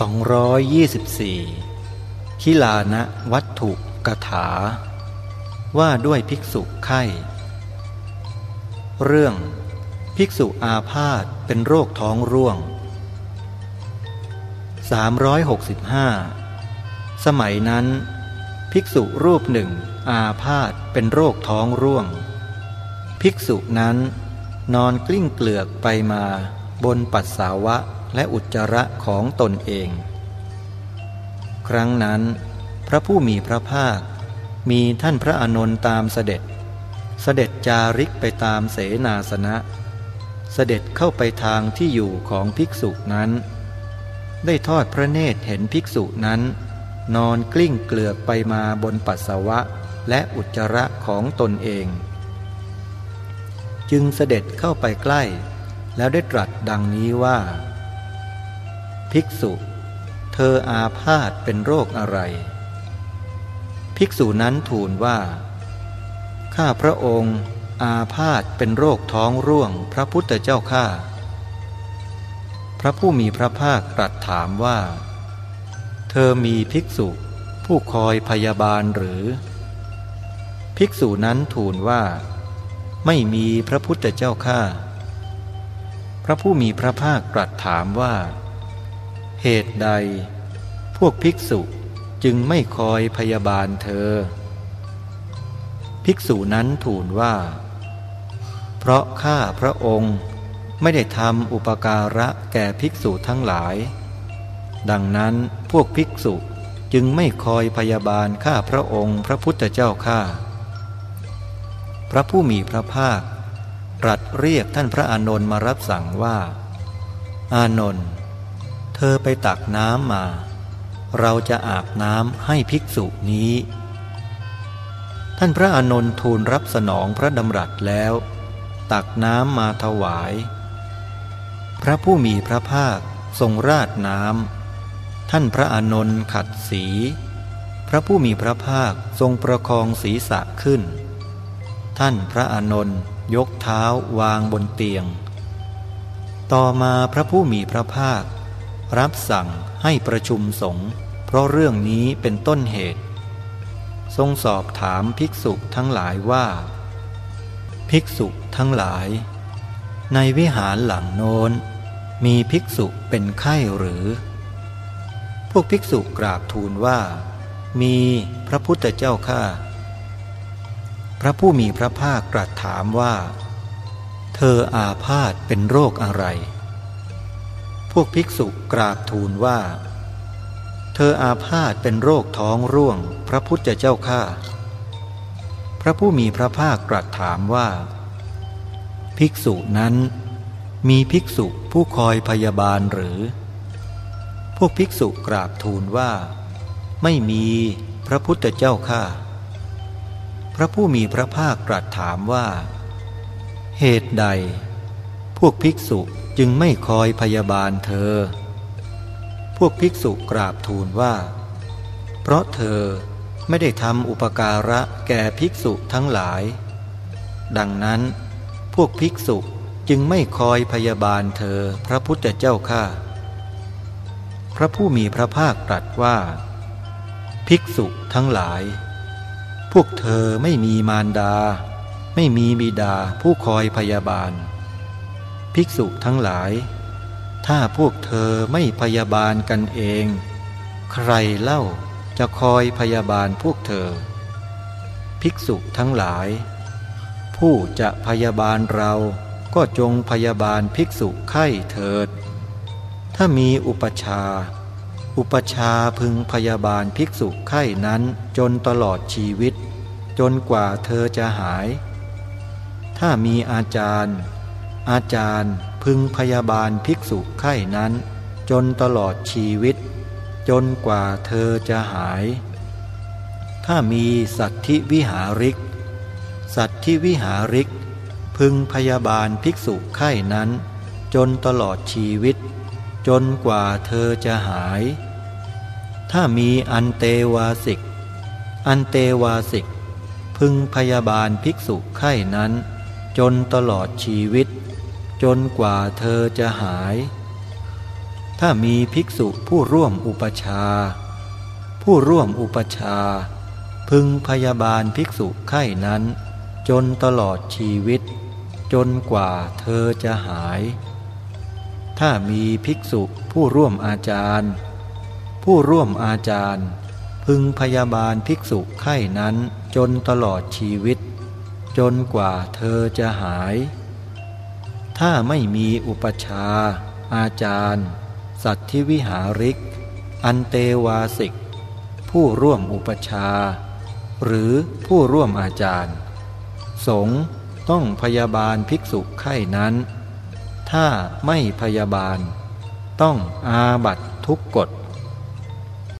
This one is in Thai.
224คิลานะวัตถุกถา ว่าด้วยภิกษุไข้ เรื่องภิกษุอาพาธเป็นโรคท้องร่วง 365 สมัยนั้น ภิกษุรูปหนึ่งอาพาธเป็นโรคท้องร่วง ภิกษุนั้นนอนกลิ้งเกลือกไปมาบนปัสสาวะ และอุจจาระของตนเอง ครั้งนั้นพระผู้มีพระภาค มีท่านพระอานนท์ตามเสด็จ เสด็จจาริกไปตามเสนาสนะ เสด็จเข้าไปทางที่อยู่ของภิกษุนั้น ได้ทอดพระเนตรเห็นภิกษุนั้น นอนกลิ้งเกลือกไปมาบนปัสสาวะและอุจจาระของตนเอง จึงเสด็จเข้าไปใกล้ แล้วได้ตรัสดังนี้ว่า ภิกษุ เธออาพาธเป็นโรคอะไร ภิกษุนั้นทูลว่า ข้าพระองค์อาพาธเป็นโรคท้องร่วงพระพุทธเจ้าข้าพระผู้มีพระภาคตรัสถามว่า เธอมีภิกษุผู้คอยพยาบาลหรือ ภิกษุนั้นทูลว่า ไม่มีพระพุทธเจ้าข้าพระผู้มีพระภาคตรัสถามว่า เหตุใด พวกภิกษุจึงไม่คอยพยาบาลเธอ ภิกษุนั้นทูลว่า เพราะข้าพระองค์ไม่ได้ทำอุปการะแก่ภิกษุทั้งหลาย ดังนั้นพวกภิกษุจึงไม่คอยพยาบาลข้าพระองค์พระพุทธเจ้าข้าพระผู้มีพระภาค ตรัสเรียกท่านพระอานนท์มารับสั่งว่า อานนท์ ธอไปตักน้ำมา เราจะอาบน้ำให้ภิกษุนี้ ท่านพระอานนท์ทูลรับสนองพระดำรัสแล้ว ตักน้ำมาถวาย พระผู้มีพระภาคทรงราดน้ำท่านพระอานนท์ขัดสี พระผู้มีพระภาคทรงประคองศีรษะขึ้น ท่านพระอานนท์ยกเท้าวางบนเตียง ต่อมาพระผู้มีพระภาค รับสั่งให้ประชุมสงฆ์เพราะเรื่องนี้เป็นต้นเหตุ ทรงสอบถามภิกษุทั้งหลายว่า ภิกษุทั้งหลาย ในวิหารหลังโน้น มีภิกษุเป็นไข้หรือ พวกภิกษุกราบทูลว่า มีพระพุทธเจ้าข้าพระผู้มีพระภาคตรัสถามว่า เธออาพาธเป็นโรคอะไร พวกภิกษุกราบทูลว่า เธออาพาธเป็นโรคท้องร่วง พระพุทธเจ้าข้าพระผู้มีพระภาคตรัสถามว่า ภิกษุนั้น มีภิกษุผู้คอยพยาบาลหรือ พวกภิกษุกราบทูลว่า ไม่มีพระพุทธเจ้าข้าพระผู้มีพระภาคตรัสถามว่า เหตุใด พวกภิกษุ จึงไม่คอยพยาบาลเธอ พวกภิกษุกราบทูลว่า เพราะเธอไม่ได้ทำอุปการะแก่ภิกษุทั้งหลาย ดังนั้น พวกภิกษุจึงไม่คอยพยาบาลเธอพระพุทธเจ้าข้าพระผู้มีพระภาคตรัสว่า ภิกษุทั้งหลาย พวกเธอไม่มีมารดา ไม่มีบิดาผู้คอยพยาบาล ภิกษุทั้งหลาย ถ้าพวกเธอไม่พยาบาลกันเอง ใครเล่าจะคอยพยาบาลพวกเธอ ภิกษุทั้งหลาย ผู้จะพยาบาลเราก็จงพยาบาลภิกษุไข้เถิด ถ้ามีอุปชา อุปชาพึงพยาบาลภิกษุไข้นั้นจนตลอดชีวิต จนกว่าเธอจะหาย ถ้ามีอาจารย์ อาจารย์พึงพยาบาลภิกษุไข้นั้น จนตลอดชีวิต จนกว่าเธอจะหาย ถ้ามีสัตธิวิหาริก สัตธิวิหาริก พึงพยาบาลภิกษุไข้นั้น จนตลอดชีวิต จนกว่าเธอจะหาย ถ้ามีอันเตวาสิก อันเตวาสิก พึงพยาบาลภิกษุไข้นั้น จนตลอดชีวิต จนกว่าเธอจะหาย ถ้ามีภิกษุผู้ร่วมอุปชา ผู้ร่วมอุปชา พึงพยาบาลภิกษุไข้นั้น จนตลอดชีวิต จนกว่าเธอจะหาย ถ้ามีภิกษุผู้ร่วมอาจารย์ ผู้ร่วมอาจารย์ พึงพยาบาลภิกษุไข้นั้นจนตลอดชีวิต จนกว่าเธอจะหาย ถ้าไม่มีอุปชา อาจารย์ สัตธิวิหาริก อันเตวาสิก ผู้ร่วมอุปชา หรือผู้ร่วมอาจารย์ สงต้องพยาบาลภิกษุไข้นั้น ถ้าไม่พยาบาล ต้องอาบัตทุกกฎ